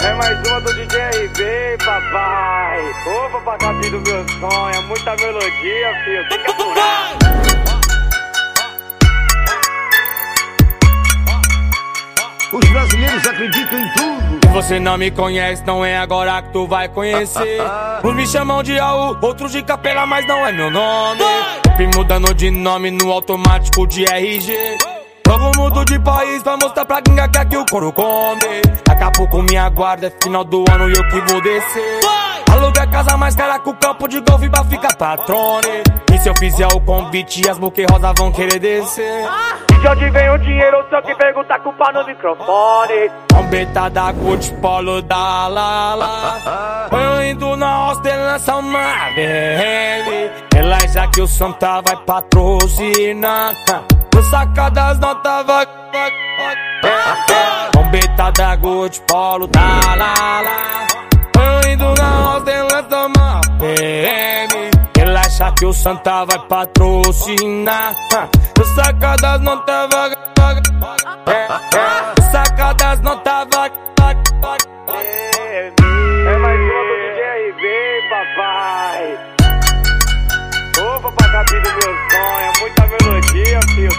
É mais uma do DJ RB, papai. Opa, pra cabine do meu sonho. É muita melodia, filho. Que aturar. Os brasileiros acreditam em tudo. Você não me conhece, não é agora que tu vai conhecer. Uns me chamam de Raul, outros de Capela, mas não é meu nome. Vim mudando de nome no automático de RG. Logo mudo de país pra mostrar pra gringa que aqui o couro come. Daqui a pouco me aguarda, é final do ano e eu que vou descer. Aluga a casa mais cara que o campo de golfe pra ficar patrone. E se eu fizer o convite, as buque rosa vão querer descer. De onde vem o dinheiro? Só que pergunta culpa no microfone. Trombeta da Gucci, polo da Lala. Eu indo na na BM. Relaxa que o Santa vai patrocinar. Sacadas não tava. Trombeta da Gucci, polo da Lala. Eu indo na ostentação na BM. Relaxa que o Santa vai patrocinar. O sacadas não tava.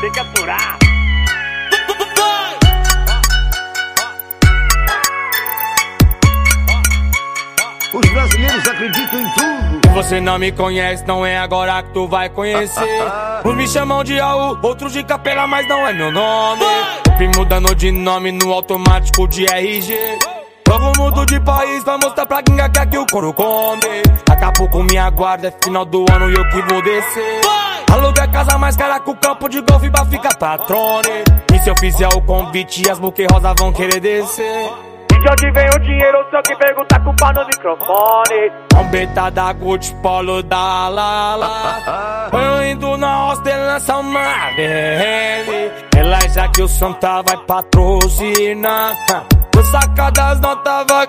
Tem que aturar. Os brasileiros acreditam em tudo. Você não me conhece, não é agora que tu vai conhecer. Uns me chamam de Raul, outros de Capela, mas não é meu nome. Vim mudando de nome no automático de RG. Logo mudo de país pra mostrar pra gringa que aqui o couro come. Pouco me aguarda, é final do ano e eu que vou descer. Aluga a casa mais cara que o campo de golfe pra ficar patrone. E se eu fizer o convite, as buque rosa vão querer descer. De onde vem o dinheiro? Só que pergunta culpa no microfone. Trombeta da Gucci, polo da Lala. Eu indo na ostentação na BM. Relaxa que o Santa vai patrocinar. O sacadas não tava.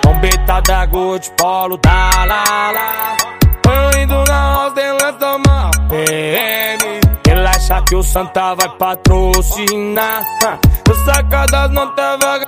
Trombeta da Gucci, polo da Lala. Indo na ostentação na BM. Relaxa que o Santa vai patrocinar. O sacadas não tava.